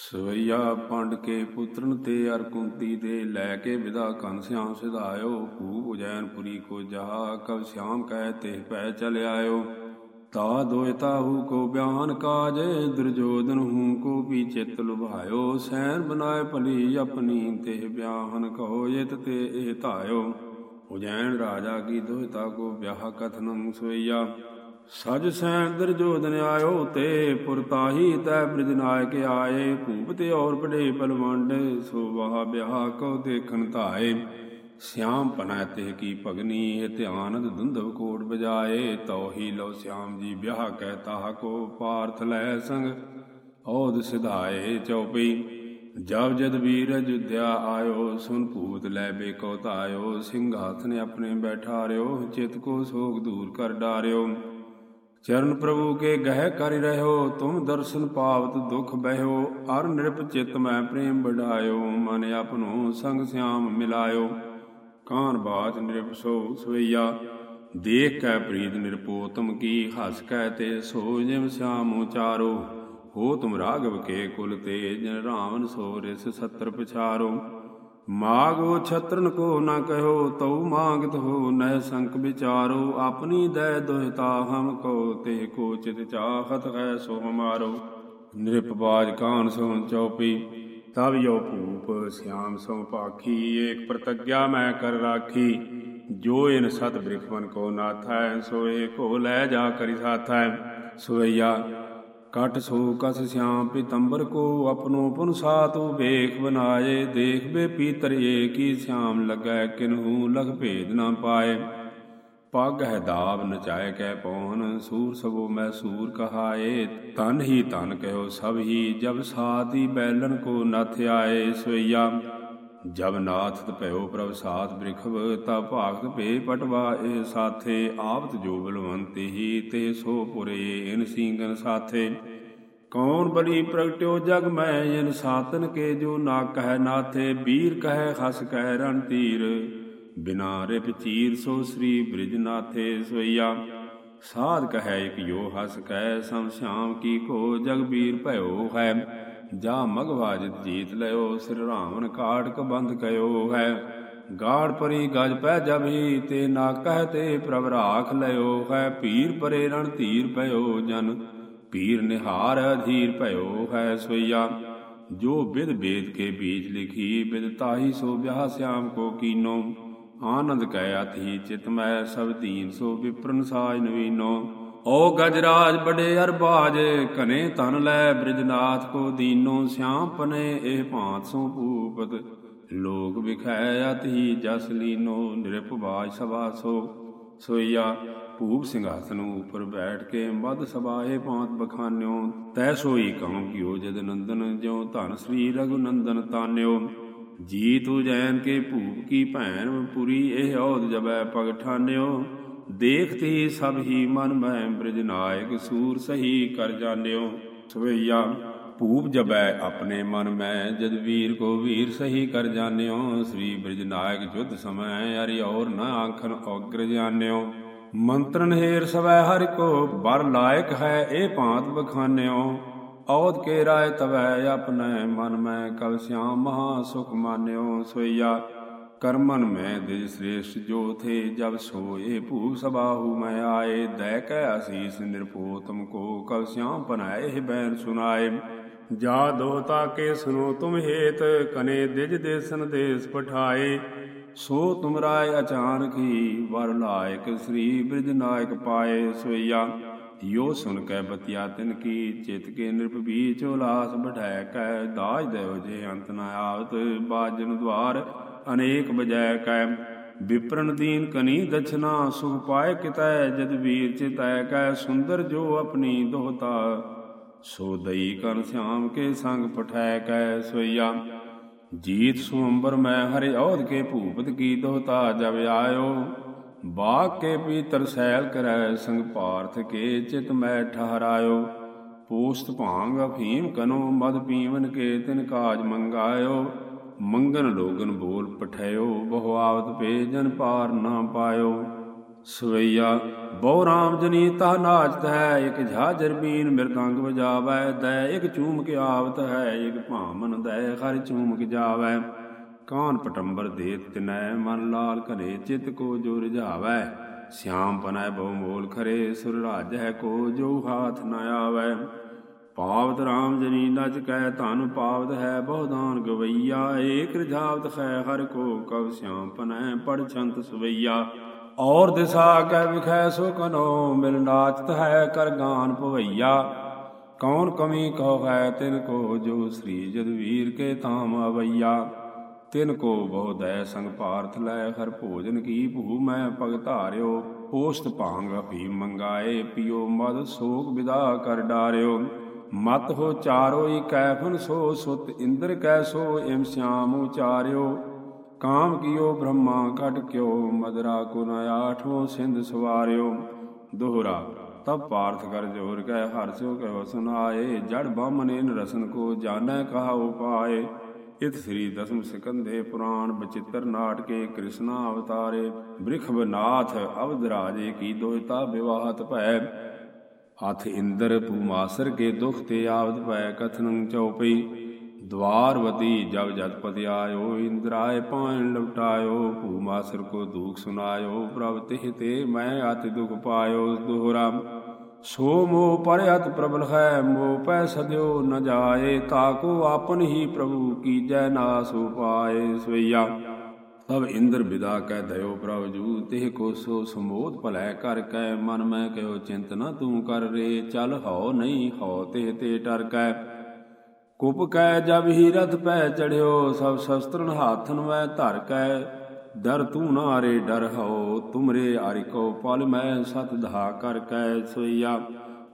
ਸਵਈਆ ਪੰਡ ਕੇ ਪੁੱਤਰਨ ਤੇ ਅਰ ਕੁੰਤੀ ਦੇ ਲੈ ਕੇ ਵਿਦਾ ਕਨ ਸਿਆਮ ਸਿਧਾਇਓ ਭੂਪ ਉਜੈਨਪੁਰੀ ਕੋ ਜਹਾ ਕਬ ਸਿਆਮ ਕਹਿ ਤੇ ਪੈ ਚਲ ਆਇਓ ਤਾ ਦੋਇਤਾਹੂ ਕੋ ਬਿਆਨ ਕਾਜ ਦੁਰਜੋਧਨ ਹੂ ਕੋ ਵੀ ਚਿਤ ਲੁਭਾਇਓ। ਸੈਨ ਬਨਾਏ ਭਲੀ ਆਪਣੀ ਤੇ ਬਿਆਹਨ ਕਹੋ, ਇਤ ਤੇ ਇਹ ਧਾਇਓ। ਉਜੈਨ ਰਾਜਾ ਕੀ ਦੋਇਤਾ ਕੋ ਵਿਆਹ ਕਥਨੰ ਸੋਈਆ ਸਜ ਸੈਨ ਦਰਜੋਦਨ ਆਇਓ ਤੇ ਪੁਰਤਾਹੀ ਤੈ ਬ੍ਰਿਜ ਨਾਇਕ ਆਏ। ਭੂਪ ਤੇ ਔਰ ਪੜੇ ਪਲਵੰਡ ਸੋ ਵਾਹ ਵਿਆਹ ਕੋ ਦੇਖਨ ਧਾਏ। ਸਿਆਮ ਪਨੈ ਤੇ ਕੀ ਭਗਨੀ, ਇਹ ਧਿਆਨਦ ਦੁੰਦਵ ਕੋਟ ਬਜਾਏ ਤਉ ਹੀ ਲੋ ਸਿਆਮ ਜੀ ਵਿਆਹ ਕਹਿ ਤਾਹ ਕੋ ਪਾਰਥ ਲੈ ਸੰਗ ਔਦ ਸਿਧਾਏ ਚਉਪਈ। ਜਬ ਜਦ ਵੀਰ ਅਯੁਧਿਆ ਆਇਓ, ਸੁਨ ਭੂਤ ਲੈ ਬੇਕੋ ਧਾਇਓ। ਸਿੰਘਾਸਨ ਆਪਣੇ ਬੈਠਾ ਰਿਓ, ਚਿਤ ਕੋ ਸੋਗ ਦੂਰ ਕਰ ਡਾਰਿਓ। ਚਰਨ ਪ੍ਰਭੂ ਕੇ ਗਹਿ ਕਰ ਰਹਿਓ, ਤੁਮ ਦਰਸ਼ਨ ਪਾਵਤ ਦੁਖ ਬਹਿਓ, ਅਰ ਨਿਰਪ ਚਿਤ ਮੈਂ ਪ੍ਰੇਮ ਬਢਾਇਓ ਮਨ ਆਪਨੋ ਸੰਗ ਸਿਆਮ ਮਿਲਾਇਓ। ਕਾਨ ਬਾਤ ਨਿਰਪ ਸੋ ਸਵਈਆ, ਦੇਖ ਕੈ ਪ੍ਰੀਤ ਨਿਰਪੋਤਮ ਕੀ ਹਸ ਕੈ ਤੇ ਸੋ ਜਿਮ ਸਿਆਮ ਉਚਾਰੋ। ਹੋ ਤੁਮ ਰਾਗਵ ਕੇ ਕੁਲ ਤੇ ਜਨ ਰਾਵਨ ਸੋ ਰਿਸ ਸਤਰ ਪਛਾਰੋ। ਮਾਗੋ ਛਤਰਨ ਕੋ ਨਾ ਕਹਿਓ, ਤਉ ਮਾਗਤ ਹੋ, ਨਹਿ ਸੰਕ ਵਿਚਾਰੋ, ਆਪਣੀ ਦਇ ਦੋਹਿਤਾ ਹਮ ਕੋ, ਤੇ ਕੋ ਚਿਤ ਚਾਹਤ ਹੈ ਸੋ ਹਮਾਰੋ। ਨਿਰਪਵਾਜ ਕਾਨ ਸੋ ਚਉਪੀ ਤਬ ਯੋ ਭੂਪ ਸਿਆਮ ਸੋ ਪਾਖੀ, ਏਕ ਪ੍ਰਤਗਿਆ ਮੈਂ ਕਰ ਰਾਖੀ। ਜੋ ਇਨ ਸਤ ਬ੍ਰਿਖਵਨ ਕੋ ਨਾਥੈ ਸੋਏ ਕੋ ਲੈ ਜਾ ਕਰਿ ਸਾਥੈ। ਸੋਈਆ ਕਟ ਸੋ ਕਸ ਸਿਆਮ ਪਿਤੰਬਰ ਕੋ ਆਪਨੋ ਪੁਨ ਸਾਤੁ ਵੇਖ ਬਨਾਏ, ਦੇਖ ਬੇ ਪੀਤਰ ਏਕੀ ਸਿਆਮ ਲੱਗੈ, ਕਿਨਹੂ ਲਗ ਭੇਦ ਨਾ ਪਾਏ। ਪੱਗ ਹੈ ਦਾਬ ਨਚਾਇ ਕੈ ਪਉਨ ਸੂਰ ਸਭੋ ਮੈਂ ਸੂਰ ਕਹਾਏ। ਤਨ ਹੀ ਤਨ ਕਹਿਓ ਸਭ ਹੀ, ਜਬ ਸਾਤੀ ਬੈਲਨ ਕੋ ਨਥ ਆਏ ਸੋਈਆ ਜਬ ਨਾਥ ਭਇਓ ਪ੍ਰਭ ਸਾਥ ਬ੍ਰਿਖਵ, ਤਾ ਭਾਗਤ ਭੇ ਪਟਵਾ ਏ ਸਾਥੇ। ਆਪਤ ਜੋ ਬਲਵੰਤ ਹੀ, ਤੇ ਸੋ ਪੁਰੇ ਇਨ ਸਿੰਘਨ ਸਾਥੇ। ਕੌਣ ਬਲੀ ਪ੍ਰਗਟਿਓ ਜਗ ਮੈਂ, ਇਨ ਸਾਤਨ ਕੇ ਜੋ ਨਾ ਕਹਿ ਨਾਥੇ। ਵੀਰ ਕਹਿ ਹਸ ਕਹਿ ਰਣ ਤੀਰ। ਬਿਨਾ ਰਿਪ ਚੀਰ ਸੋ ਸ੍ਰੀ ਬ੍ਰਿਜ ਨਾਥੇ ਸੋਈਆ। ਸਾਧ ਕਹੈ ਇਕ ਜੋ ਹਸ ਕਹਿ ਸਮ ਸ਼ਾਮ ਕੀ ਕੋ ਜਗਬੀਰ ਭਇਓ ਹੈ। ਜਾ ਮਗਵਾਜ ਜੀਤ ਲਿਓ, ਸਿਰ ਰਾਵਨ ਕਾਟਕ ਬੰਧ ਕਯੋ ਹੈ। ਗਾੜ ਪਰੀ ਗਜ ਪੈ ਜਬੀ ਤੇ ਨਾ ਕਹਿ ਤੇ ਪ੍ਰਭ ਰਾਖ ਲਿਓ ਹੈ। ਪੀਰ ਪਰੇ ਰਣ ਧੀਰ ਭਇਓ ਜਨ, ਪੀਰ ਨਿਹਾਰ ਅਧੀਰ ਭਇਓ ਹੈ ਸੋਈਆ ਜੋ ਬਿਦ ਬੇਦ ਕੇ ਬੀਜ ਲਿਖੀ, ਬਿਦ ਤਾਹੀ ਸੋ ਵਿਆਹ ਸਿਆਮ ਕੋ ਕੀਨੋ। ਆਨੰਦ ਕਹਿ ਅਥੀ ਚਿਤ ਮੈਂ ਸਭ ਦੀਨ ਸੋ ਵਿਪਰਨ ਸਾਜ ਨਵੀਨੋ। ਓ ਗਜਰਾਜ ਬੜੇ ਅਰਬਾਜ ਕਨੇ ਤਨ ਲੈ ਬ੍ਰਿਜਨਾਥ ਕੋ ਦੀਨੋ ਸਿਆਮ ਪਨੇ ਇਹ ਭਾਂਤ ਸੋ ਭੂਪਤ। ਲੋਕ ਵਿਖੈ ਅਤਿ ਜਸ ਲੀਨੋ ਨਿਰਪ ਬਾਜ ਸਭਾ ਸੋ। ਸੋਈਆ, ਭੂਪ ਸਿੰਘਾਸਨ ਉਪਰ ਬੈਠ ਕੇ ਮਦ ਸਭਾਏ ਭਾਂਤ ਬਖਾਨਿਓ। ਤੈ ਸੋਈ ਕਉ ਕਿਓ ਜਦ ਨੰਦਨ, ਜਿਉ ਧਨ ਸ੍ਰੀ ਰਘੁਨੰਦਨ ਤਾਨਿਓ। ਜੀ ਤੂ ਜੈਨ ਕੇ ਭੂਪ ਕੀ ਭੈਣ ਪੁਰੀ, ਇਹ ਔਦ ਜਬੈ ਪਗ ਠਾਨਿਓ ਦੇਖਤੀ ਸਭ ਹੀ ਮਨ ਮੈਂ ਬ੍ਰਿਜ ਨਾਇਕ ਸੂਰ ਸਹੀ ਕਰ ਜਾਣਿਓ ਸਵਈਆ, ਭੂਪ ਜਬੈ ਆਪਣੇ ਮਨ ਮੈਂ, ਜਦ ਵੀਰ ਕੋ ਵੀਰ ਸਹੀ ਕਰ ਜਾਣਿਓ ਸ੍ਰੀ ਬ੍ਰਿਜ ਨਾਇਕ ਜੁਧ ਸਮੈ ਅਰਿ ਔਰ ਨਾ ਆਖਣ ਔਗਰ ਜਾਣਿਓ। ਮੰਤਰਨ ਹੇਰ ਸਵੈ ਹਰਿ ਕੋ, ਬਰ ਲਾਇਕ ਹੈ ਇਹ ਭਾਂਤ ਬਖਾਨਿਓ। ਔਦ ਕੇ ਰਾਏ ਤਵੈ, ਆਪਣੇ ਮਨ ਮੈਂ ਕਲ ਸਿਆਮ ਮਹਾ ਸੁਖ ਮਾਨਿਓ। ਸੋਈਆ ਕਰਮਨ ਮੈਂ ਦਿਜ ਸ੍ਰੇਸ਼ਟ, ਜੋ ਥੇ ਜਬ ਸੋਏ ਭੂ ਸਬਾਹੂ ਮੈਂ ਆਏ। ਦੈ ਕੈ ਅਸੀਸ ਨਿਰਪੋਤਮ ਕੋ ਕਵ ਸਿਆਮ ਪਨਾਏ ਬੈਨ ਸੁਨਾਏ। ਜਾ ਦੋਤਾ ਕੇ ਸੁਨੋ ਤੁਮ ਹੇਤ, ਕਨੇ ਦਿਜ ਦੇਸਨ ਦੇਸ ਪਠਾਏ। ਸੋ ਤੁਮਰਾਏ ਅਚਾਨਕ ਹੀ ਵਰ ਲਾਇਕ, ਸ੍ਰੀ ਬ੍ਰਿਜ ਨਾਇਕ ਪਾਏ ਸੋਈਆ। ਯੋ ਸੁਨ ਕੈ ਬਤਿਆ ਤਿਨ ਕੀ, ਚਿਤ ਕੇ ਨਿਰਪ ਬੀਚ ਉਲਾਸ ਬਢਾਇ ਕੈ। ਦਾਜ ਦੇਵ ਜੇ ਅੰਤ ਨ ਆਵਤ, ਬਾਜਨ ਦਵਾਰ ਅਨੇਕ ਬਜੈ ਕੈ। ਵਿਪਰਨ ਦੀਨ ਕਨੀ ਦਛਨਾ, ਸੁਖ ਪਾਏ ਕਿਤੈ, ਜਦ ਵੀਰ ਚਿਤੈ ਕੈ, ਸੁੰਦਰ ਜੋ ਆਪਣੀ ਦੋਹਤਾ। ਸੋ ਦਈ ਕਨ ਸਿਆਮ ਕੇ ਸੰਗ ਪਠਾਇ ਕੈ ਸੋਈਆ। ਜੀਤ ਸੁਅੰਬਰ ਮੈਂ ਹਰਿ ਔਧ ਕੇ ਭੂਪਤ ਕੀ ਦੋਹਤਾ ਜਬ ਆਇਓ। ਬਾਗ ਕੇ ਪੀਤਰ ਸੈਲ ਕਰੈ, ਸੰਗ ਪਾਰਥ ਕੇ ਚਿਤ ਮੈਂ ਠਹਰਾਇਓ। ਪੋਸਤ ਭਾਂਗ ਅਫੀਮ ਕਨੋ, ਮਦ ਪੀਵਨ ਕੇ ਤਿਨ ਕਾਜ ਮੰਗਾਇਓ। ਮੰਗਨ ਲੋਗਨ ਬੋਲ ਪਠਾਇਓ, ਬਹੁ ਆਵਤ ਪੇ ਜਨ ਪਾਰ ਨਾ ਪਾਇਓ। ਸਵਈਆ, ਬਹੁ ਰਾਮ ਜਨੀ ਤਾ ਨਾਚਤ ਹੈ ਇਕ ਝਾਜਰ ਬੀਨ ਮਿਰਦੰਗ ਵਜਾਵੈ। ਦੈ ਇਕ ਚੂਮ ਆਵਤ ਹੈ, ਇਕ ਭਾਮਨ ਦੈ ਹਰ ਚੂਮ ਕੇ ਜਾਵੈ। ਕਾਨ ਪਟੰਬਰ ਦੇਤ ਤਿਨੈ, ਮਨ ਲਾਲ ਘਰੇ ਚਿਤ ਕੋ ਜੋ ਰਝਾਵੈ ਸਿਆਮ ਪਨੈ ਬਹੁ ਮੋਲ ਖਰੇ, ਸੁਰ ਰਾਜ ਹੈ ਕੋ ਜੋ ਹਾਥ ਨ ਆਵੈ। ਪਾਵਤ ਰਾਮ ਜਨੀ ਨਚ ਕੈ ਧਨ ਪਾਵਤ ਹੈ ਬਹੁਦਾਨ ਗਵਈਆ, ਏਕ ਰਜਾਵਤ ਹੈ ਹਰ ਕੋ ਕਵ ਸਿਆਮ ਪਨੈ ਪੜ ਛੰਤ ਸਵਈਆ। ਔਰ ਦਿਸਾ ਕੈ ਵਿਖੈ ਸੋ ਕਨੋ ਮਿਲ ਨਾਚਤ ਹੈ ਕਰ ਗਾਨ ਭਵਈਆ। ਕੌਣ ਕਮੀ ਕਹੋ ਹੈ ਤਿਨ ਕੋ ਜੋ ਸ੍ਰੀ ਜਦਵੀਰ ਕੇ ਤਾਮ ਅਵਈਆ। ਤਿਨ ਕੋ ਬਹੁ ਦੈ ਸੰਗ ਭਾਰਤ ਲੈ, ਹਰ ਭੋਜਨ ਕੀ ਭੂ ਮੈਂ ਭਗਤਾਰਿਓ ਪੋਸਤ ਭਾਂਗ ਭੀ ਮੰਗਾਏ, ਪਿਓ ਮਦ ਸੋਗ ਵਿਦਾ ਕਰ ਡਾਰਿਓ। ਮਤ ਹੋ ਚਾਰੋਈ ਕੈਫਨ ਸੋ, ਸੁਤ ਇੰਦਰ ਕੈ ਸੋ, ਇਮ ਸਿਆਮ ਉਚਾਰਿਓ। ਕਾਮ ਕੀਓ, ਬ੍ਰਹਮਾ ਘਟ ਕਿਓ ਮਦਰਾ ਕੋ ਨ ਆਠੋ ਸਿੰਧ ਸਵਾਰਿਓ। ਦੋਹਰਾ, ਤਬ ਪਾਰਥ ਕਰ ਜੋਰ ਕੈ ਹਰਸਿਓ ਕਹਿ ਸੁਨਾਏ। ਜੜ ਬਾਮਨੇਨ ਰਸਨ ਕੋ ਜਾਣੈ ਕਹਾ ਉਪਾਏ। ਇਤ ਸ੍ਰੀ ਦਸਮ ਸਿਕੰਦੇ ਪੁਰਾਣ ਬਚਿੱਤਰ ਨਾਟਕੇ ਕ੍ਰਿਸ਼ਨਾ ਅਵਤਾਰੇ। ਬ੍ਰਿਖਬਨਾਥ ਅਵਧ ਰਾਜੇ ਕੀ ਦੋਇਤਾ ਵਿਵਾਹਤ ਭੈ। ਹੱਥ ਇੰਦਰ ਪੂਮਾਸਰ ਕੇ ਦੁਖ ਤੇ ਆਵਦ ਭੈ ਕਥਨੰ ਚਉਪਈ। ਦਵਾਰਵਤੀ ਜਬ ਜਤਪਤਿ ਆਇਓ ਇੰਦਰਾਏ ਪਾਣ ਲੁਟਾਇਓ ਪੂਮਾਸਰ ਕੋ ਦੁਖ ਸੁਨਾਇਓ, ਪ੍ਰਭ ਤਿਹ ਤੇ ਮੈਂ ਅਤਿ ਦੁਖ ਪਾਇਓ ਦੋਹਰਾ ਸੋ ਮੋ ਪਰਿਅਤ ਪ੍ਰਬਲ ਹੈ ਮੋ ਪੈ ਸਦਿਓ ਨ ਜਾਏ ਤਾਕੋ ਆਪਨ ਹੀ ਪ੍ਰਭੂ ਕੀਜੈ ਨਾਸ ਉਪਾਏ ਸਵਈਆ। ਤਬ ਇੰਦਰ ਵਿਦਾ ਕਹਿ ਦਇਓ ਪ੍ਰਭ ਜੂ, ਤਿਹ ਕੋ ਸੋ ਸਮੋਧ ਭਲੈ ਕਰ ਕੈ, ਮਨ ਮੈਂ ਕਹਿਓ ਚਿੰਤ ਨ ਤੂੰ ਕਰ ਰੇ, ਚਲ ਹਉ ਨਹੀਂ ਹਉ ਤਿਹ ਤੇ ਟਰ ਕੈ। ਕੁਪ ਕੈ ਜਬ ਹੀ ਰਥ ਪੈ ਚੜਿਓ, ਸਭ ਸ਼ਸਤਰਨ ਹਾਥਨ ਵੈ ਧਰ ਕੈ। ਦਰ ਤੂੰ ਨਾਰੇ ਡਰ ਹਉ, ਤੁਮਰੇ ਆਰਿ ਕੋ ਪਲ ਮੈਂ ਸਤ ਧਾ ਕਰ ਕੈ ਸੋਈਆ।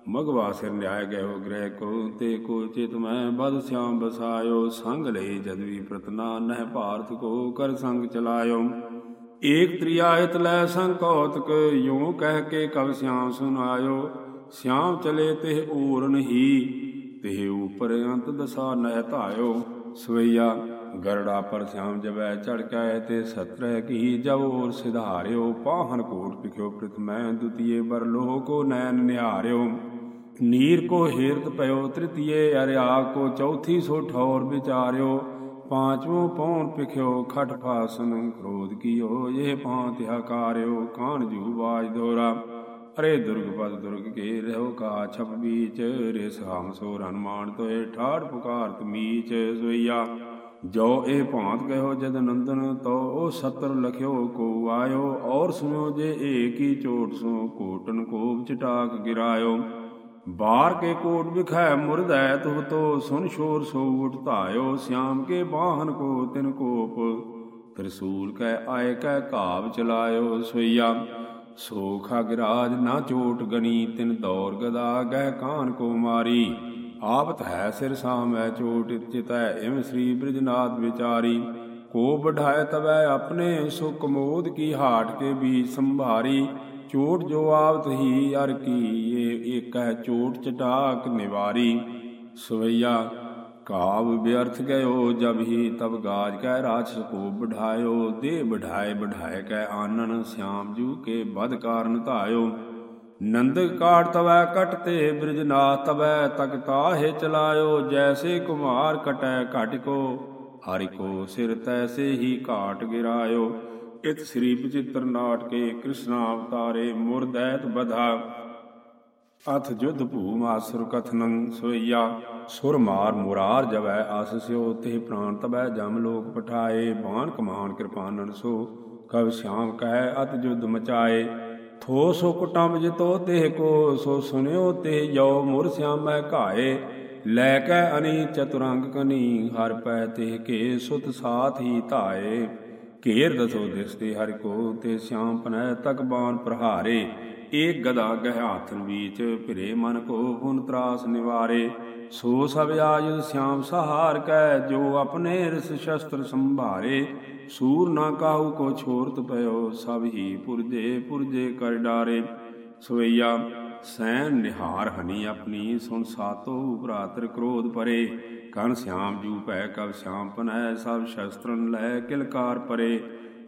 ਮਗਵਾ ਸਿਰ ਨਿਆਇ ਗਇਓ ਗ੍ਰਹਿ ਕੋ ਤੇ ਕੋ ਚਿਤ ਮੈਂ ਬਦ ਸਿਆਮ ਬਸਾਇਓ, ਸੰਗ ਲਈ ਜਦਵੀ ਪ੍ਰਤਨਾ ਨਹਿ ਭਾਰਤ ਕੋ ਕਰ ਸੰਗ ਚਲਾਇਓ। ਏਕ ਤ੍ਰਿਆਇਤ ਲੈ ਸੰਗ ਕੌਤਕ, ਯੋ ਕਹਿ ਕੇ ਕਵ ਸਿਆਮ ਸੁਨਾਇਓ। ਸਿਆਮ ਚਲੇ ਤੇ ਊਰਨ ਹੀ ਤੇ ਉਪਰ ਅੰਤ ਦਸਾ ਨਹਿ ਧਾਇਓ। ਸਵਈਆ, ਗਰੜਾ ਪਰ ਸਿਆਮ ਜਬੈ ਚੜ ਤੇ ਸਤਰੈ ਕੀ ਜਬ ਔਰ ਸਿਧਾਰਿਓ। ਪਾਹਨ ਕੋਟ ਪਿਖਿਓ ਪ੍ਰਥਮੈ ਦੁਤੀਏ ਬਰ ਲੋਹ ਕੋ ਨੈਣ ਨਿਹਾਰਿਓ। ਨੀਰ ਕੋ ਹੀਰਤ ਪਇਓ ਤ੍ਰਿਤੀਏ ਅਰਿਆ ਕੋ ਚੌਥੀ ਸੋ ਠੌਰ ਵਿਚਾਰਿਓ, ਪਾਂਚਵੋਂ ਪੌਣ ਪਿਖਿਓ ਖਟ ਫਾਸਨ ਕ੍ਰੋਧ ਕੀਓ, ਇਹ ਪਾਂਤ ਹਕਾਰਿਓ ਕਾਣ ਜੂ ਬਾਜ ਦੋਰਾ। ਅਰੇ ਦੁਰਗ ਪਦ ਦੁਰਗ ਕੇ ਰਹੋ ਕਾ ਛਪ ਬੀਚ, ਰੇ ਸਾਮ ਸੋ ਰਨਮਾਨ ਤੋਏ ਠਾੜ ਪੁਕਾਰਤ ਮੀਚ ਸੋਈਆ। ਜੋ ਇਹ ਭਾਂਤ ਕਹਿਓ ਜਦ ਨੰਦਨ ਤੋ, ਉਹ ਸਤਰ ਲਖਿਓ ਕੋ ਆਇਓ, ਔਰ ਸੁਨੋ ਜੇ ਏਕੀ ਚੋਟ ਸੋ ਕੋਟਨ ਕੋਪ ਚਟਾਕ ਗਿਰਾਇਓ। ਬਾਰ ਕੇ ਕੋਟ ਵਿਖੈ ਮੁਰਦੈ, ਤੁਹ ਤੋ ਸੁਨ ਸ਼ੋਰ ਸੋ ਉਠ ਧਾਇਓ ਸਿਆਮ ਕੇ ਬਾਹਨ ਕੋ ਤਿਨ ਕੋਪ। ਤ੍ਰਿਸੂਲ ਕੈ ਆਏ ਕੈ ਘਾਵ ਚਲਾਇਓ ਸੋਈਆ ਸੋਖਾ ਗਿਰਾਜ ਨਾ ਚੋਟ ਗਣੀ, ਤਿਨ ਦੌਰ ਗਦਾ ਗਹਿ ਕਾਨ ਕੋ ਮਾਰੀ। ਆਪਤ ਹੈ ਸਿਰ ਸਾਮੈ ਚੋਟ, ਚਿਤੈ ਇਮ ਸ੍ਰੀ ਬ੍ਰਿਜਨਾਥ ਵਿਚਾਰੀ। ਕੋ ਬਢਾਇ ਤਵੈ ਆਪਣੇ ਸੁਖ ਮੋਦ ਕੀ ਹਾਟ ਕੇ ਵੀ ਸੰਭਾਰੀ। ਚੋਟ ਜੋ ਆਵਤ ਹੀ ਅਰ ਕੀ ਇਹ ਏਕੈ ਚੋਟ ਚਟਾਕ ਨਿਵਾਰੀ। ਸਵਈਆ ਕਾਵ ਬਿਅਰਥ ਗਇਓ, ਜਬ ਹੀ ਤਬ ਗਾਜ ਕੈ ਰਾਛ ਕੋ ਬਢਾਇਓ ਦੇ ਬਢਾਏ ਬਢਾਏ ਕੈ ਆਨਨ, ਸਿਆਮ ਜੂ ਕੇ ਬਦ ਕਾਰਨ ਧਾਇਓ। ਨੰਦਕ ਕਾਟ ਤਵੈ ਕਟ ਤੇ ਬ੍ਰਿਜਨਾਥ ਤਵੈ, ਤਕ ਤਾਹੇ ਚਲਾਇਓ, ਜੈਸੇ ਕੁਮਾਰ ਕਟੈ ਘਟ ਕੋ, ਹਰਿ ਕੋ ਸਿਰ ਤੈਸੇ ਹੀ ਘਾਟ ਗਿਰਾਇਓ। ਇਤ ਸ੍ਰੀ ਬਚਿੱਤਰ ਨਾਟਕੇ ਕ੍ਰਿਸ਼ਨ ਅਵਤਾਰੇ ਮੁਰਦੈਤ ਬਧਾ। ਅਥ ਜੁਧ ਭੂਮ ਆਸੁਰ ਕਥਨੰ ਸੋਈਆ, ਸੁਰ ਮਾਰ ਮੁਰਾਰ ਜਵੈ ਆਸਸਿਓ ਤੇ ਪ੍ਰਾਨ ਤਬੈ ਜਮ ਲੋਕ ਪਠਾਏ। ਬਾਣ ਕਮਾਨ ਕਿਰਪਾਨਨ ਸੋ, ਕਵ ਸ਼ਾਮ ਕਹਿ ਅਤ ਜੁਧ ਮਚਾਏ। ਥੋ ਸੋ ਕੁਟੰਬ ਜਿਤੋ ਤੇ ਕੋ ਸੋ ਸੁਨਿਓ, ਤੇ ਜੋ ਮੁਰ ਸਿਆਮੈ ਘਾਏ। ਲੈ ਕੇ ਅਨੀ ਚਤੁਰੰਗ ਕਨੀ, ਹਰ ਪੈ ਤੇ ਕੇ ਸੁਤ ਸਾਥ ਹੀ ਧਾਏ। ਘੇਰ ਦਸੋ ਦਿਸਤੇ ਹਰਿ ਕੋ ਤੇ ਸਿਆਮ ਪਨੈ ਤਕ ਬਾਣ ਪ੍ਰਹਾਰੇ। ਏਕ ਗਦਾ ਗਹਿ ਹਾਥਨ ਵਿੱਚ ਭਿਰੇ ਮਨ ਕੋ ਹੁਨ ਤਰਾਸ ਨਿਵਾਰੇ। ਸੋ ਸਭ ਆਯੁਧ ਸਿਆਮ ਸਹਾਰ ਕੈ ਜੋ ਆਪਣੇ ਰਿਸ ਸ਼ਸਤਰ ਸੰਭਾਰੇ। ਸੂਰ ਨਾ ਕਾਹੂ ਕੋ ਛੋਰਤ ਪਇਓ, ਸਭ ਹੀ ਪੁਰਜੇ ਪੁਰਜੇ ਕਰ ਡਾਰੇ। ਸਵਈਆ, ਸੈਨ ਨਿਹਾਰ ਹਨੀ ਆਪਣੀ ਸੁਣ ਸਾਤੋ ਭਰਾਤਰ ਕ੍ਰੋਧ ਪਰੇ। ਕਨ ਸਿਆਮ ਜੂ ਪੈ ਕਬ ਸਿਆਮ ਪਨੈ, ਸਭ ਸ਼ਸਤਰਨ ਲੈ ਕਿਲਕਾਰ ਪਰੇ।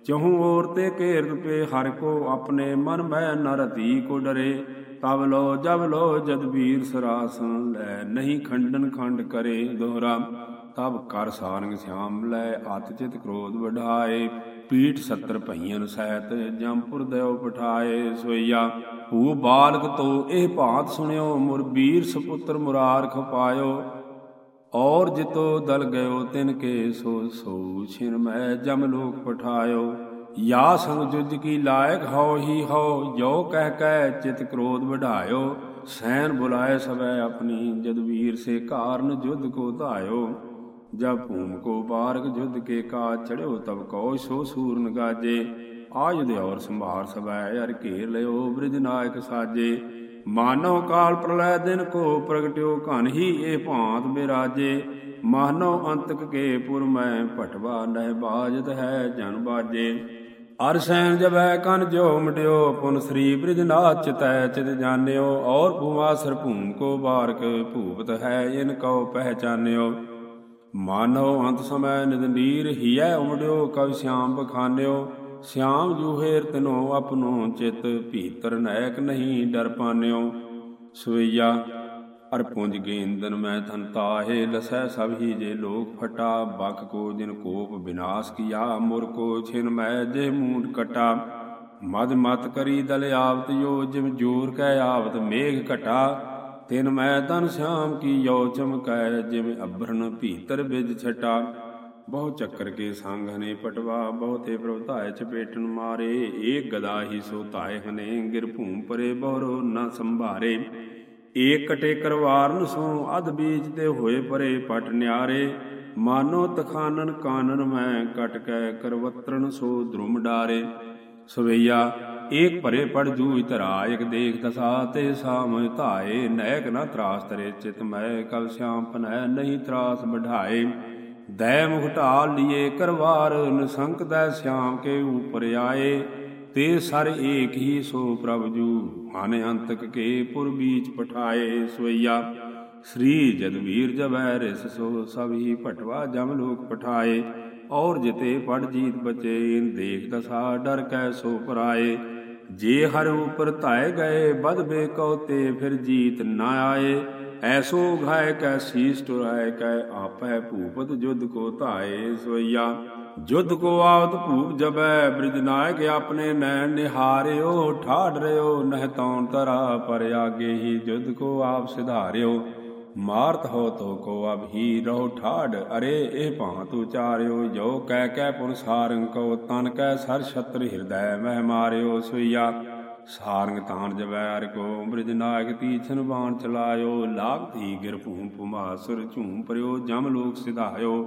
ਚਹੂ ਔਰ ਤੇ ਘੇਰਤ ਪੇ, ਹਰ ਕੋ ਆਪਣੇ ਮਨ ਮੈਂ ਨਰਤੀ ਕੋ ਡਰੇ। ਤਬ ਲੋ ਜਬ ਲੋ, ਜਦ ਵੀਰ ਸਰਾਸਨ ਲੈ, ਨਹੀਂ ਖੰਡਨ ਖੰਡ ਕਰੇ ਦੋਹਰਾ। ਤਬ ਕਰ ਸਾਰੰਗ ਸਿਆਮ ਲੈ ਅਤਚਿਤ ਕ੍ਰੋਧ ਵਢਾਏ। ਪੀਠ ਸੱਤਰ ਭਈਆਂ ਸਹਿਤ ਜੰਪੁਰ ਦੇਵ ਪਠਾਏ ਸੋਈਆ। ਹੂ ਬਾਲਕ ਤੋ ਇਹ ਭਾਂਤ ਸੁਣਿਓ, ਮੁਰ ਵੀਰ ਸੁਪੁੱਤਰ ਮੁਰਾਰ ਖਪਾਇਓ ਔਰ ਜਿਤੋ ਦਲ ਗਇਓ ਤਿਨ ਕੇ ਸੋ ਸੋ ਛਿਨ ਜਮ ਲੋਕ ਪਠਾਇਓ। ਯਾ ਸੰਗ ਜੁਜ ਕੀ ਲਾਇਕ ਹਉ ਹੀ ਹਉ, ਜੋ ਕਹਿ ਕਹਿ ਚਿਤ ਕ੍ਰੋਧ ਵਢਾਇਓ। ਸੈਨ ਬੁਲਾਏ ਸਵੈ ਆਪਣੀ, ਜਦ ਵੀਰ ਸੇ ਕਾਰਨ ਜੁਧ ਕੋ ਧਾਇਓ। ਜਬ ਭੂਮ ਕੋ ਬਾਰਗ ਜੁਧ ਕੇ ਕਾ ਚੜਿਓ, ਤਬ ਕਉ ਸੋ ਸੂਰਨ ਗਾਜੇ। ਆਯੁਧ ਔਰ ਸੰਭਾਰ ਸਵੈ, ਅਰ ਘੇਰ ਲਿਓ ਬ੍ਰਿਜ ਨਾਇਕ ਸਾਜੇ। ਮਾਨੋ ਕਾਲ ਪ੍ਰਲੈ ਦਿਨ ਕੋ ਪ੍ਰਗਟਿਓ ਘਨ ਹੀ ਇਹ ਭਾਂਤ ਬਿਰਾਜੇ। ਮਾਨੋ ਅੰਤਕ ਕੇ ਪੁਰ ਮੈਂ ਭਟਵਾ ਨਹਿ ਬਾਜਤ ਹੈ ਜਨ ਬਾਜੇ। ਅਰ ਸੈਨ ਜਬੈ ਕਨ ਜੋ ਮਟਿਓ, ਪੁਨ ਸ੍ਰੀ ਬ੍ਰਿਜਨਾਥ ਚਿਤੈ ਚਿਤ ਜਾਣਿਓ। ਔਰ ਭੂਮਾ ਸਰਭੂਮ ਕੋ ਬਾਰਕ ਭੂਪਤ ਹੈ ਇਨ ਕਉ ਪਹਿਚਾਨਿਓ। ਮਾਨੋ ਅੰਤ ਸਮੈ ਨਿਦ ਨੀਰ ਹੀਐ ਉਮੜਿਓ ਕਵ ਸਿਆਮ ਬਖਾਨਿਓ। ਸਿਆਮ ਜੂਹੇਰ ਤਨੋ ਆਪਨੋ ਚਿਤ ਭੀਤਰ ਨੈਕ ਨਹੀਂ ਡਰ ਪਾਨਿਓ। ਸਵਈਆ, ਅਰ ਪੁੰਜ ਗੇਂਦਨ ਮੈਂ ਧਨ ਤਾਹੇ, ਲਸੈ ਸਭ ਹੀ ਜੇ ਲੋਕ ਫਟਾ ਬਕ ਕੋ ਜਿਨ ਕੋਪ ਵਿਨਾਸ਼ ਕੀਆ, ਮੁਰ ਕੋ ਛਿਨ ਮੈਂ ਜੇ ਮੂੰਡ ਕਟਾ। ਮਦ ਮਤ ਕਰੀ ਦਲ ਆਵਤ ਜੋ ਜਿਮ ਜੋਰ ਕੈ ਆਵਤ ਮੇਘ ਘਟਾ। ਤਿਨ ਮੈਂ ਤਨ ਸ਼ਾਮ ਕੀ ਯੋ ਚਮਕੈ ਜਿਮ ਅਭਰਨ ਭੀਤਰ ਬਿਜ ਛਟਾ। ਬਹੁ ਚੱਕਰ ਕੇ ਸੰਗ ਹਨੇ ਪਟਵਾ ਬਹੁਤੇ ਪ੍ਰਭਤਾਏ ਚਪੇਟਨ ਮਾਰੇ। ਏਕ ਗਦਾ ਹੀ ਸੋ ਧਾਏ ਹਨੇ, ਗਿਰ ਭੂਮ ਪਰੇ ਬਹੁਰੋ ਨ ਸੰਭਾਰੇ। ਏਕ ਕਟੇ ਕਰਵਾਰਨ ਸੋ ਅਧ ਬੀਜ ਤੇ ਹੋਏ ਪਰੇ ਪਟ ਨਿਆਰੇ। ਮਾਨੋ ਤਖਾਨਨ ਕਾਨਨ ਮੈਂ ਕਟ ਕੈ ਕਰਵਤਰਨ ਸੋ ਦ੍ਰੁਮ ਡਾਰੇ। ਸਵਈਆ, ਏਕ ਭਰੇ ਪੜ ਜੂਇ ਧਰਾ ਇਕ ਦੇਖ ਦਸਾ ਤੇ ਸਾਮ ਧਾਏ। ਨੈਕ ਨਾ ਤਰਾਸ ਤਰੇ ਚਿਤ ਮੈਂ, ਕਲ ਸ਼ਾਮ ਪਨੈ ਨਹੀਂ ਤਰਾਸ ਬਢਾਏ ਦੈ ਮੁਖਟਾਲ ਲੀਏ ਕਰਵਾਰ ਨਸੰਕ ਦੈ ਸਿਆਮ ਕੇ ਉਪਰ ਆਏ, ਤੇ ਸਰ ਏਕ ਹੀ ਸੋ ਪ੍ਰਭ ਜੂ। ਮਨ ਅੰਤਕ ਕੇ ਪੁਰ ਬੀਚ ਪਠਾਏ ਸਵਈਆ। ਸ੍ਰੀ ਜਦਵੀਰ ਜਬੈ ਰਿਸ ਸੋ ਸਭ ਹੀ ਭਟਵਾ ਜਮ ਲੋਕ ਪਠਾਏ। ਔਰ ਜਿਤੇ ਪੜ ਜੀਤ ਬਚੇ, ਇਨ ਦੇਖ ਦਸਾ ਡਰ ਕੈ ਸੋ ਪਰਾਏ। ਜੇ ਹਰ ਉਪਰ ਧਾਏ ਗਏ ਬਦ ਬੇ ਕਉ ਤੇ ਫਿਰ ਜੀਤ ਨਾ ਆਏ। ਐਸੋ ਘਾਇ ਕੈ ਸੀਸ ਟੁਰਾਏ ਕੈ ਆਪੈ ਭੂਪਤ ਜੁਧ ਕੋ ਧਾਏ ਸੋਈਆ ਜੁਧ ਕੋ ਆਵਤ ਭੂਪ ਜਬੈ ਬ੍ਰਿਜ ਨਾਇਕ ਆਪਣੇ ਨੈਣ ਨਿਹਾਰਿਓ ਠਾੜ ਰਿਓ, ਨਹਿ ਤੌਣ ਤਰਾ ਪਰ ਆਗੇ ਹੀ ਜੁਧ ਕੋ ਆਪ ਸਿਧਾਰਿਓ। ਮਾਰਤ ਹੋ ਤੋ ਕੋ ਅਬ ਹੀ ਰਹੋ ਠਾੜ ਅਰੇ ਇਹ ਭਾਂਤ ਉਚਾਰਿਓ। ਜੋ ਕਹਿ ਕਹਿ ਪੁਰ ਸਾਰੰਗ ਕੋ, ਤਨ ਕੈ ਸਰ ਛਤਰ ਹਿਰਦੈ ਮਹਿ ਮਾਰਿਓ ਸੁਈਆ ਸਾਰੰਗ ਤਾਨ ਜਵੈਰ ਕੋ ਬ੍ਰਿਜ ਨਾਇਕ ਤੀਛਨ ਬਾਣ ਚਲਾਇਓ ਲਾਗਤੀ ਗਿਰ ਭੂਮ ਭੁਮਾਸੁਰ ਝੂਮ ਪਰਿਓ ਜਮ ਲੋਕ ਸਿਧਾਇਓ।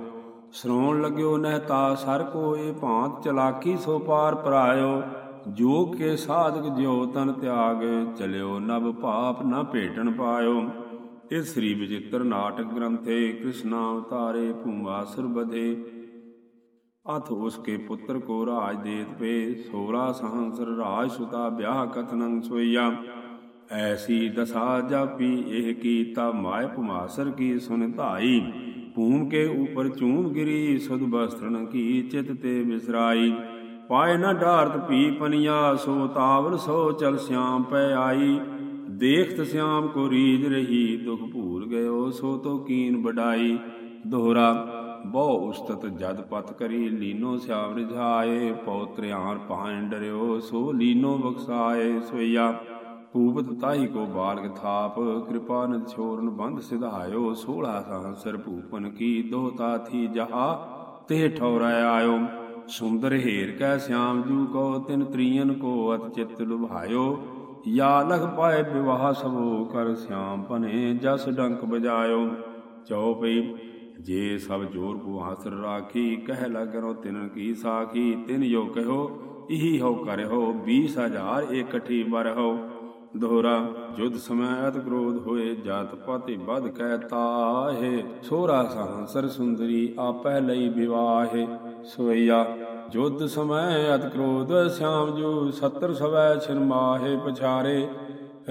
ਸਰੋਣ ਲਗਿਓ ਨਹਿਤਾ ਸਰ ਕੋ ਭਾਂਤ ਚਲਾਕੀ ਸੋ ਪਾਰ ਪਰਾਇਓ। ਜੋਗ ਕੇ ਸਾਧਕ ਜਿਉ ਤਨ ਤਿਆਗ, ਚਲਿਓ ਨਭ ਪਾਪ ਨਾ ਭੇਟਣ ਪਾਇਓ। ਇਹ ਸ੍ਰੀ ਵਿਜਿਤਰ ਨਾਟਕ ਗ੍ਰੰਥੇ ਕ੍ਰਿਸ਼ਨ ਅਵਤਾਰੇ ਭੂਮਾਸੁਰ ਬਧੇ ਅਥ ਉਸਕੇ ਪੁੱਤਰ ਕੋ ਰਾਜ ਦੇਤ ਪੇ 16 ਸਹੰਸਰ ਰਾਜ ਸੁਤਾ ਵਿਆਹ ਕਥਨੰ ਸੋਇਆ ਐਸੀ ਦਸਾ ਜਾਪੀ ਇਹ ਕੀਤਾ ਮਾਇ ਭੁਮਾਸਰ ਕੀ ਸੁਨ ਧਾਈ। ਭੂਮ ਕੇ ਉਪਰ ਚੂਮ ਗਿਰੀ, ਸੁਧ ਬਸਤਰਨ ਕੀ ਚਿਤ ਤੇ ਵਿਸਰਾਈ ਪਾਏ ਨਾ ਢਾਰਤ ਪੀ ਪਨੀਆ, ਸੋ ਤਾਵਰ ਸੋ ਚਲ ਸਿਆਮ ਪੈ ਆਈ। ਦੇਖਤ ਸਿਆਮ ਕੋ ਰੀਜ ਰਹੀ, ਦੁਖ ਭੂਲ ਗਇਓ, ਸੋ ਤੋ ਕੀਨ ਬਡਾਈ ਦੋਹਰਾ ਬਹੁ ਉਸਤਤ ਜਦ ਪਤ ਕਰੀ ਲੀਨੋ ਸਿਆਵ ਰਿਝਾਏ ਪੌਤਰਿਆਰ ਪਾਣ ਡਰਿਓ, ਸੋ ਲੀਨੋ ਬਖਸਾਏ ਸੋਈਆ ਭੂਪਤ ਤਾਹੀ ਕੋ ਬਾਲਕ ਥਾਪ, ਕਿਰਪਾ ਨਿਤ ਛੋਰਨ ਬੰਧ ਸਿਧਾਇਓ 16 ਸਹਸਰ ਭੂਪਨ ਕੀ ਦੋਤਾ ਥੀ ਜਹਾ, ਤੇ ਠੌਰਾਇ ਆਇਓ। ਸੁੰਦਰ ਹੀਰ ਕੈ ਸਿਆਮ ਜੂ ਕੋ, ਤਿਨ ਤ੍ਰੀਨ ਕੋ ਅਤ ਚਿਤ ਲੁਭਾਇਓ। ਯਾ ਲਖ ਪਾਏ ਵਿਵਾਹ ਸਭੋ ਕਰ ਸਿਆਮ ਭਨੇ, ਜਸ ਡੰਕ ਬਜਾਇਓ। ਚਉਪਈ ਜੇ ਸਭ ਜੋਰ ਕੋ ਹਾਸਰ ਰਾਖੀ, ਕਹਿ ਲਗਨੋ ਤਿਨ ਕੀ ਸਾਖੀ। ਤਿਨ ਜੋ ਕਹੋ ਇਹੀ ਹੋ ਕਰਿਓ 20000 ਇਕਠੀ ਬਰਹੋ ਦੋਹਰਾ ਜੁਦ ਸਮੈ ਅਤ ਕ੍ਰੋਧ ਹੋਏ, ਜਾਤ ਪਾਤੀ ਬਦ ਕਹਿ ਤਾਹੇ। ਸੋਰਾ ਸਹੰਸਰ ਸੁੰਦਰੀ ਆਪੈ ਲਈ ਵਿਵਾਹੇ। ਸੋਈਆ ਜੁਦ ਸਮੈ ਅਤ ਕ੍ਰੋਧ, ਸਿਆਮ ਜੂ ਸਤਰ ਸਵੈ ਛਿਰਮਾਹੇ ਪਛਾਰੇ।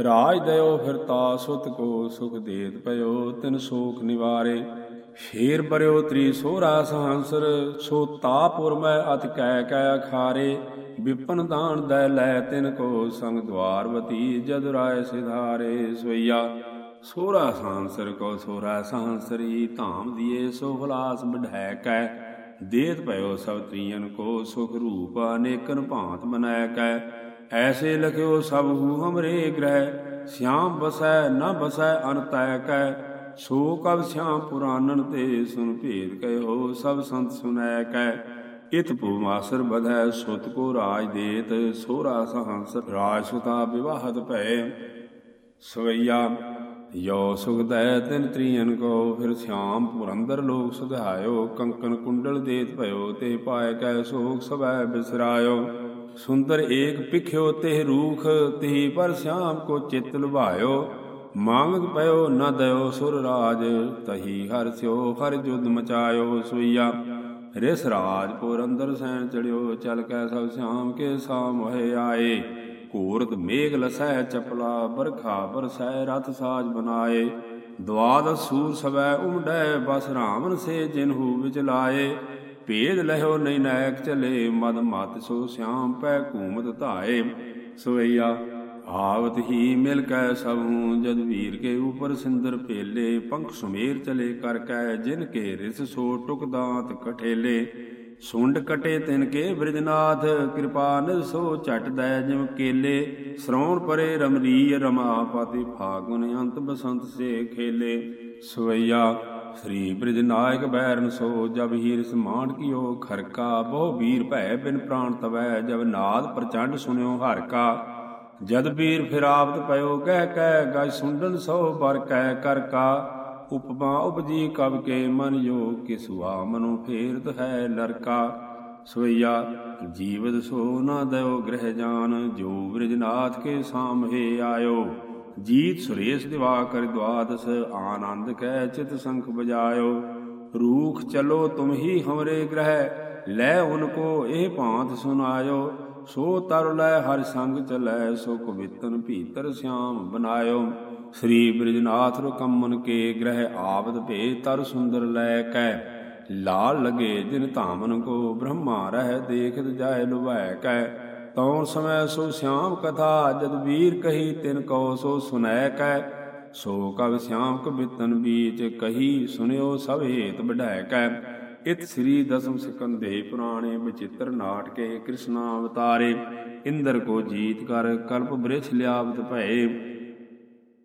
ਰਾਜ ਦਇਓ ਫਿਰਤਾ ਸੁਤ ਕੋ ਸੁਖ ਦੇਤ ਪਇਓ, ਤਿਨ ਸੋਖ ਨਿਵਾਰੇ। ਸ਼ੇਰ ਬਰਿਓ ਤ੍ਰੀ ਸੋਰਾ ਸਹੰਸਰ, ਸੋ ਤਾਪੁਰ ਮੈਂ ਅਤ ਕਹਿ ਕਹਿ ਅਖਾਰੇ, ਵਿਪਨ ਦਾਨ ਦੈ ਲੈ ਤਿਨ ਕੋ ਸੰਗ ਦਵਾਰਵਤੀ ਜਦ ਰਾਏ ਸਿਧਾਰੇ ਸੋਈਆ ਸੋਰਾ ਸਾਂਸਰ ਕੋ ਸੋਰਾ ਸਹੰਸਰੀ, ਧਾਮ ਦੀਏ ਸੋ ਹਲਾਸ ਬਢੈ ਕੈ। ਦੇਤ ਭਇਓ ਸਭ ਤ੍ਰੀਨ ਕੋ ਸੁਖ ਰੂਪ ਅਨੇਕਨ ਭਾਂਤ ਮਨੈ ਕੈ। ਐਸੇ ਲਖਿਓ ਸਭ ਹੂ ਹਮਰੇ ਗ੍ਰਹਿ, ਸਿਆਮ ਬਸੈ ਨ ਬਸੈ ਅਨਤੈ ਕੈ। ਸੋ ਕਬ ਸਿਆਮ ਪੁਰਾਨਨ ਤੇ ਸੁਨ ਭੇਦ ਕਹਿਓ ਸਭ ਸੰਤ ਸੁਨੈ ਕੈ। ਇਤ ਭੂਮਾਸਰ ਬਧੈ ਸੁਤ ਕੋ ਰਾਜ ਦੇਤ, ਸੋਰਾ ਸਹੰਸ ਰਾਜ ਸੁਤਾ ਵਿਵਾਹਤ ਭੈ। ਸਵਈਆ, ਯੋ ਸੁਖਦੈ ਤਿਨ ਤ੍ਰੀਨ ਕੋ, ਫਿਰ ਸਿਆਮ ਪੁਰੰਦਰ ਲੋਕ ਸੁਧਾਇਓ। ਕੰਕਨ ਕੁੰਡਲ ਦੇਤ ਭਇਓ, ਤੇ ਪਾਇ ਕੈ ਸੋਖ ਸਵੈ ਬਿਸਰਾਇਓ। ਸੁੰਦਰ ਏਕ ਪਿਖਿਓ, ਤੇ ਰੂਖ, ਤੇ ਪਰ ਸਿਆਮ ਕੋ ਚਿਤ ਲੁਭਾਇਓ। ਮੰਗ ਪਇਓ ਨ ਦਇਓ ਸੁਰ ਰਾਜ, ਤਹੀ ਹਰ ਸਿਓ ਹਰ ਜੁਦ ਮਚਾਇਓ ਸੁਈਆ। ਰਿਸ ਰਾਜ ਪੁਰ ਅੰਦਰ ਸੈਨ ਚੜਿਓ, ਚਲ ਕੈ ਸਭ ਸਿਆਮ ਕੇ ਸਾਮ ਹੋਏ ਆਏ। ਘੂਰਤ ਮੇਘ ਲਸੈ ਚਪਲਾ, ਬਰਖਾ ਬਰਸੈ ਰਥ ਸਾਜ ਬਨਾਏ। ਦਵਾਦ ਸੂਰ ਸਵੈ ਉਮੜੈ, ਬਸ ਰਾਮਨ ਸੇ ਜਿਨਹੂ ਵਿਚ ਲਾਏ। ਭੇਦ ਲਹਿਓ ਨਹੀਂ ਨਾਇਕ ਚਲੇ, ਮਦ ਮਤ ਸੋ ਸਿਆਮ ਪੈ ਘੂਮਤ ਧਾਏ। ਸਵਈਆ ਆਵਤ ਹੀ ਮਿਲ ਕੈ ਸਭੂ, ਜਦ ਵੀਰ ਕੇ ਉਪਰ ਸਿੰਦਰ ਭੇਲੇ ਪੰਖ ਸੁਮੇਰ ਚਲੇ ਕਰ ਕੈ, ਜਿਨ ਕੇ ਰਿਸ ਸੋ ਟੁਕ ਦਾਤ ਕਠੇਲੇ। ਸੁੰਡ ਕਟੇ ਤਿਨ ਕੇ ਬ੍ਰਿਜਨਾਥ, ਕਿਰਪਾ ਨਿਧ ਸੋ ਝਟ ਦੈ ਜਿਮ ਕੇਲੇ। ਸ਼ਰੌਣ ਪਰੇ ਰਮਰੀ ਰਮਾ ਪਾਤੀ ਫਾਗੁਨ ਅੰਤ ਬਸੰਤ ਸੇ ਖੇਲੇ। ਸਵਈਆ, ਸ੍ਰੀ ਬ੍ਰਿਜਨਾਇਕ ਬੈਰਨ ਸੋ, ਜਬ ਹੀਰ ਸਮਾਨ ਕੀਓ ਖਰਕਾ, ਬਹੁ ਵੀਰ ਭੈ ਬਿਨ ਪ੍ਰਾਣ ਤਵੈ, ਜਬ ਨਾਦ ਪ੍ਰਚੰਡ ਸੁਨਿਓ ਹਰ ਕਾ। ਜਦ ਵੀਰ ਫਿਰ ਪਇਓ, ਕਹਿ ਕਹਿ ਗਜ ਸੁੰਡਨ ਸੋ ਬਰ ਕਹਿ ਕਰ ਕਾ। ਉਪਮਾ ਉਪਜੀ ਕਬ ਕੇ ਮਨ ਜੋ ਕਿਸੁਆ, ਮਨੋ ਫੇਰਤ ਹੈ ਲਰਕਾ ਸਵਈਆ ਜੀਵਤ ਸੋ ਨਾ ਦਇਓ ਗ੍ਰਹਿ ਜਾਨ, ਜੋ ਬ੍ਰਿਜਨਾਥ ਕੇ ਸਾਮਹੇ ਆਇਓ। ਜੀਤ ਸੁਰੇਸ਼ ਦਿਵਾ ਕਰ ਦਵਾਦਸ, ਆਨੰਦ ਕਹਿ ਚਿਤ ਸੰਖ ਬਜਾਇਓ। ਰੂਖ ਚਲੋ ਤੁਮ ਹੀ ਹਮਰੇ ਗ੍ਰਹਿ, ਲੈ ਉਨਕੋ ਇਹ ਭਾਂਤ ਸੁਨਾਇਓ। ਸੋ ਤਰ ਲੈ ਹਰ ਸੰਗ ਚਲੈ, ਸੋ ਕਵਿਤਨ ਭੀਤਰ ਸਿਆਮ ਬਨਾਇਓ। ਸ੍ਰੀ ਬ੍ਰਿਜਨਾਥ ਰਕਮਨ ਕੇ ਗ੍ਰਹਿ ਆਵਦ ਭੇ, ਤਰ ਸੁੰਦਰ ਲੈ ਕੈ। ਲਾਲ ਲਗੇ ਜਿਨ ਧਾਮਨ ਕੋ, ਬ੍ਰਹਮਾ ਰਹਿ ਦੇਖਤ ਜਾਏ ਲੁਭੈ ਕੈ। ਤੌਣ ਸਮੈ ਸੋ ਸਿਆਮ ਕਥਾ, ਜਦ ਵੀਰ ਕਹੀ ਤਿਨ ਕੋ ਸੋ ਸੁਨੈ ਕੈ। ਸੋ ਕਵ ਸਿਆਮ ਕਬਿਤਨ ਬੀਚ ਕਹੀ, ਸੁਨਿਓ ਸਭ ਹੇਤ ਬਢਾਇ ਕੈ। ਇਤ ਸ੍ਰੀ ਦਸਮ ਸਿਕੰਦੇ ਪੁਰਾਣੇ ਬਚਿੱਤਰ ਨਾਟਕੇ ਕ੍ਰਿਸ਼ਨ ਅਵਤਾਰੇ ਇੰਦਰ ਕੋ ਜੀਤ ਕਰ ਕਲਪ ਬ੍ਰਿਛ ਲਿਆਵਤ ਭਏ।